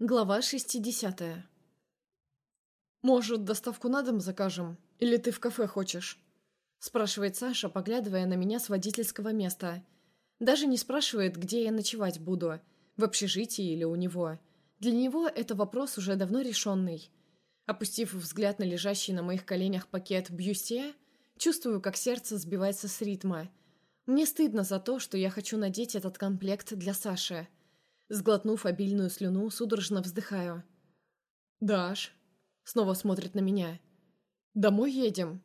Глава 60 «Может, доставку на дом закажем? Или ты в кафе хочешь?» Спрашивает Саша, поглядывая на меня с водительского места. Даже не спрашивает, где я ночевать буду, в общежитии или у него. Для него это вопрос уже давно решенный. Опустив взгляд на лежащий на моих коленях пакет бьюсте, чувствую, как сердце сбивается с ритма. Мне стыдно за то, что я хочу надеть этот комплект для Саши. Сглотнув обильную слюну, судорожно вздыхаю. «Даш?» Снова смотрит на меня. «Домой едем?»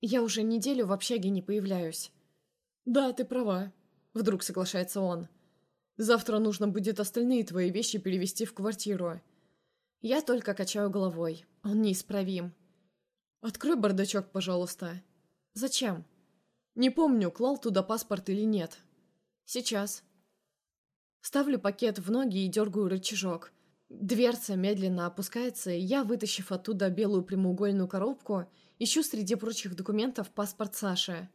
Я уже неделю в общаге не появляюсь. «Да, ты права», — вдруг соглашается он. «Завтра нужно будет остальные твои вещи перевести в квартиру». Я только качаю головой. Он неисправим. «Открой бардачок, пожалуйста». «Зачем?» «Не помню, клал туда паспорт или нет». «Сейчас». Ставлю пакет в ноги и дергаю рычажок. Дверца медленно опускается, и я, вытащив оттуда белую прямоугольную коробку, ищу среди прочих документов паспорт Саши.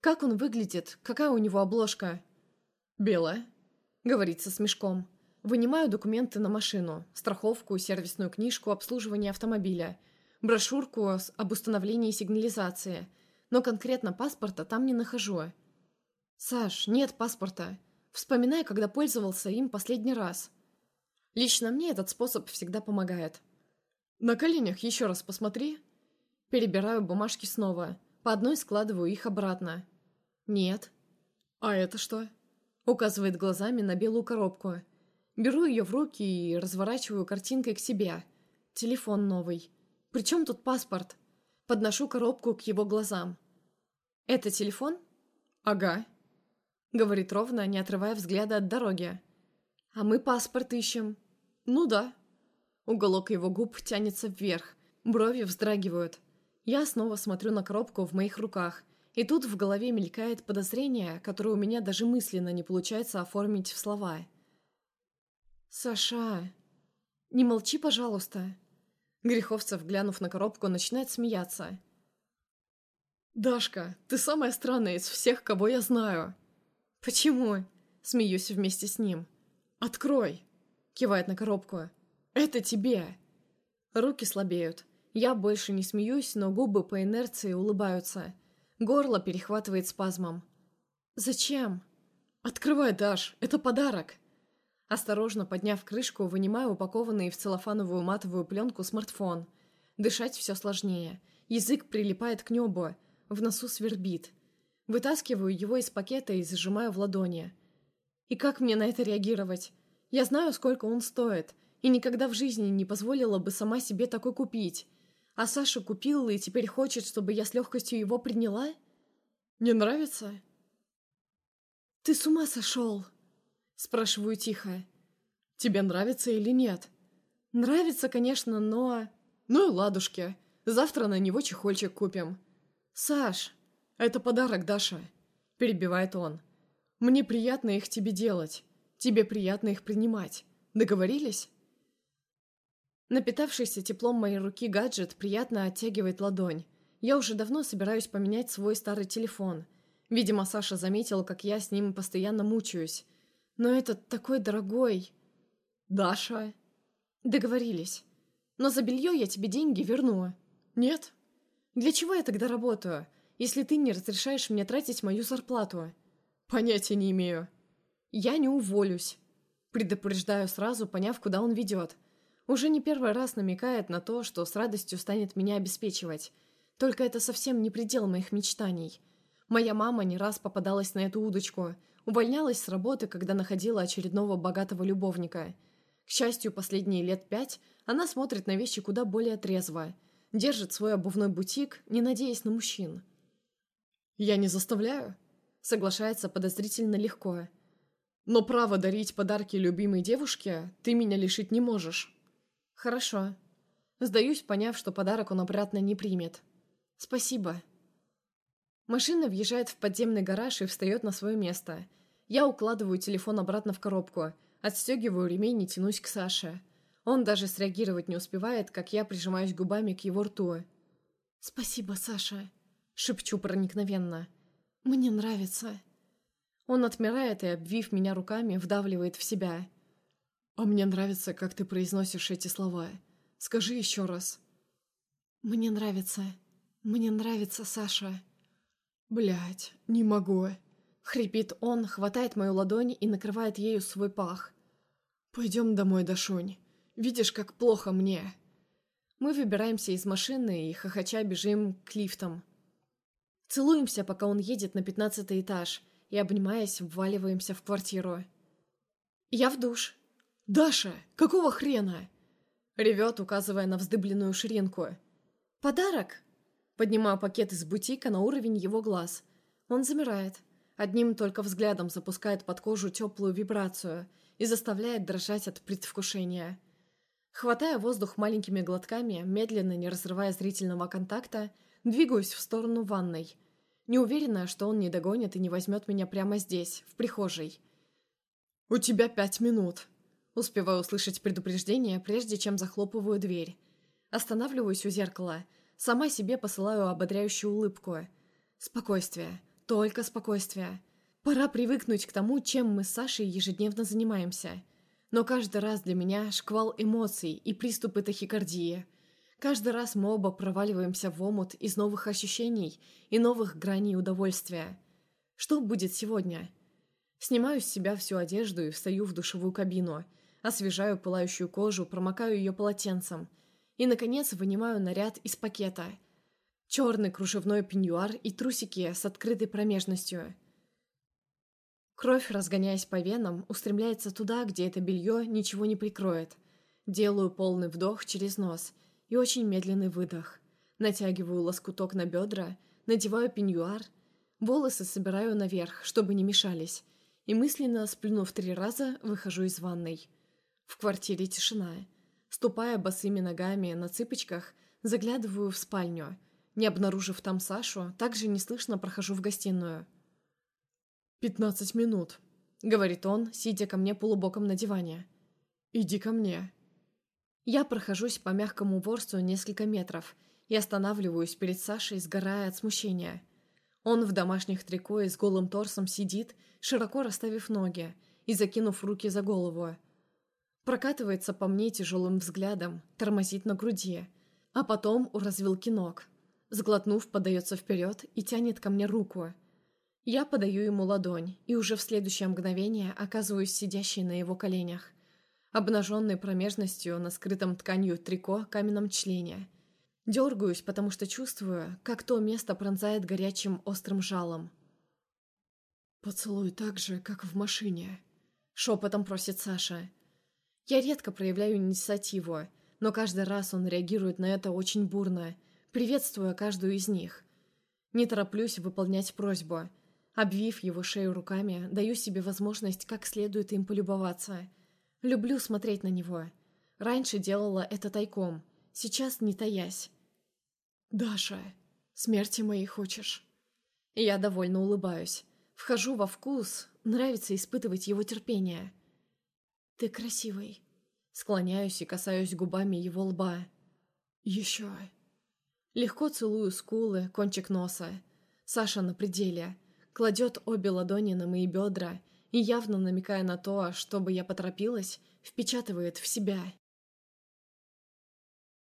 «Как он выглядит? Какая у него обложка?» «Белая», — говорится с мешком. Вынимаю документы на машину, страховку, сервисную книжку, обслуживание автомобиля, брошюрку об установлении сигнализации, но конкретно паспорта там не нахожу. «Саш, нет паспорта. Вспоминай, когда пользовался им последний раз. Лично мне этот способ всегда помогает. На коленях еще раз посмотри. Перебираю бумажки снова. По одной складываю их обратно. Нет. А это что? Указывает глазами на белую коробку. Беру ее в руки и разворачиваю картинкой к себе. Телефон новый. Причем тут паспорт? Подношу коробку к его глазам. «Это телефон?» «Ага», — говорит ровно, не отрывая взгляда от дороги. «А мы паспорт ищем». «Ну да». Уголок его губ тянется вверх, брови вздрагивают. Я снова смотрю на коробку в моих руках, и тут в голове мелькает подозрение, которое у меня даже мысленно не получается оформить в слова. «Саша, не молчи, пожалуйста». Греховцев, глянув на коробку, начинает смеяться. «Дашка, ты самая странная из всех, кого я знаю». «Почему?» — смеюсь вместе с ним. «Открой!» — кивает на коробку. «Это тебе!» Руки слабеют. Я больше не смеюсь, но губы по инерции улыбаются. Горло перехватывает спазмом. «Зачем?» «Открывай, Даш, это подарок!» Осторожно подняв крышку, вынимаю упакованный в целлофановую матовую пленку смартфон. Дышать все сложнее. Язык прилипает к небу. В носу свербит. Вытаскиваю его из пакета и зажимаю в ладони. И как мне на это реагировать? Я знаю, сколько он стоит, и никогда в жизни не позволила бы сама себе такой купить. А Саша купил и теперь хочет, чтобы я с легкостью его приняла? Не нравится? «Ты с ума сошел?» Спрашиваю тихо. «Тебе нравится или нет?» «Нравится, конечно, но...» «Ну и ладушки. Завтра на него чехольчик купим». «Саш!» «Это подарок, Даша», — перебивает он. «Мне приятно их тебе делать. Тебе приятно их принимать. Договорились?» Напитавшийся теплом моей руки гаджет приятно оттягивает ладонь. Я уже давно собираюсь поменять свой старый телефон. Видимо, Саша заметил, как я с ним постоянно мучаюсь. Но этот такой дорогой... «Даша...» «Договорились. Но за белье я тебе деньги верну». «Нет?» «Для чего я тогда работаю? Если ты не разрешаешь мне тратить мою зарплату?» «Понятия не имею». «Я не уволюсь». Предупреждаю сразу, поняв, куда он ведет. Уже не первый раз намекает на то, что с радостью станет меня обеспечивать. Только это совсем не предел моих мечтаний. Моя мама не раз попадалась на эту удочку. Увольнялась с работы, когда находила очередного богатого любовника. К счастью, последние лет пять она смотрит на вещи куда более трезво. Держит свой обувной бутик, не надеясь на мужчин. «Я не заставляю», — соглашается подозрительно легко. «Но право дарить подарки любимой девушке ты меня лишить не можешь». «Хорошо». Сдаюсь, поняв, что подарок он обратно не примет. «Спасибо». Машина въезжает в подземный гараж и встает на свое место. Я укладываю телефон обратно в коробку, отстегиваю ремень и тянусь к Саше. Он даже среагировать не успевает, как я прижимаюсь губами к его рту. «Спасибо, Саша», Шепчу проникновенно. «Мне нравится». Он отмирает и, обвив меня руками, вдавливает в себя. «А мне нравится, как ты произносишь эти слова. Скажи еще раз». «Мне нравится. Мне нравится, Саша». Блять, не могу. Хрипит он, хватает мою ладонь и накрывает ею свой пах. «Пойдем домой, Дашунь. Видишь, как плохо мне». Мы выбираемся из машины и, хохоча, бежим к лифтам. Целуемся, пока он едет на пятнадцатый этаж, и, обнимаясь, вваливаемся в квартиру. «Я в душ». «Даша, какого хрена?» Ревет, указывая на вздыбленную ширинку. «Подарок?» Поднимаю пакет из бутика на уровень его глаз. Он замирает. Одним только взглядом запускает под кожу теплую вибрацию и заставляет дрожать от предвкушения. Хватая воздух маленькими глотками, медленно, не разрывая зрительного контакта, двигаюсь в сторону ванной. Не уверена, что он не догонит и не возьмет меня прямо здесь, в прихожей. «У тебя пять минут», Успеваю услышать предупреждение, прежде чем захлопываю дверь. Останавливаюсь у зеркала – Сама себе посылаю ободряющую улыбку. Спокойствие. Только спокойствие. Пора привыкнуть к тому, чем мы с Сашей ежедневно занимаемся. Но каждый раз для меня шквал эмоций и приступы тахикардии. Каждый раз мы оба проваливаемся в омут из новых ощущений и новых граней удовольствия. Что будет сегодня? Снимаю с себя всю одежду и встаю в душевую кабину. Освежаю пылающую кожу, промокаю ее полотенцем – и, наконец, вынимаю наряд из пакета. Черный кружевной пеньюар и трусики с открытой промежностью. Кровь, разгоняясь по венам, устремляется туда, где это белье ничего не прикроет. Делаю полный вдох через нос и очень медленный выдох. Натягиваю лоскуток на бедра, надеваю пеньюар, волосы собираю наверх, чтобы не мешались, и мысленно, сплюнув три раза, выхожу из ванной. В квартире тишина. Ступая босыми ногами на цыпочках, заглядываю в спальню. Не обнаружив там Сашу, также неслышно прохожу в гостиную. «Пятнадцать минут», — говорит он, сидя ко мне полубоком на диване. «Иди ко мне». Я прохожусь по мягкому ворсу несколько метров и останавливаюсь перед Сашей, сгорая от смущения. Он в домашних трико и с голым торсом сидит, широко расставив ноги и закинув руки за голову. Прокатывается по мне тяжелым взглядом, тормозит на груди, а потом у развилки ног. Сглотнув, подается вперед и тянет ко мне руку. Я подаю ему ладонь, и уже в следующее мгновение оказываюсь сидящей на его коленях, обнаженной промежностью на скрытом тканью трико каменном члене. Дергаюсь, потому что чувствую, как то место пронзает горячим острым жалом. «Поцелуй так же, как в машине», — шепотом просит Саша. Я редко проявляю инициативу, но каждый раз он реагирует на это очень бурно, приветствуя каждую из них. Не тороплюсь выполнять просьбу. Обвив его шею руками, даю себе возможность как следует им полюбоваться. Люблю смотреть на него. Раньше делала это тайком, сейчас не таясь. «Даша, смерти моей хочешь?» Я довольно улыбаюсь. Вхожу во вкус, нравится испытывать его терпение. «Ты красивый». Склоняюсь и касаюсь губами его лба. «Еще». Легко целую скулы, кончик носа. Саша на пределе. Кладет обе ладони на мои бедра и, явно намекая на то, чтобы я поторопилась, впечатывает в себя.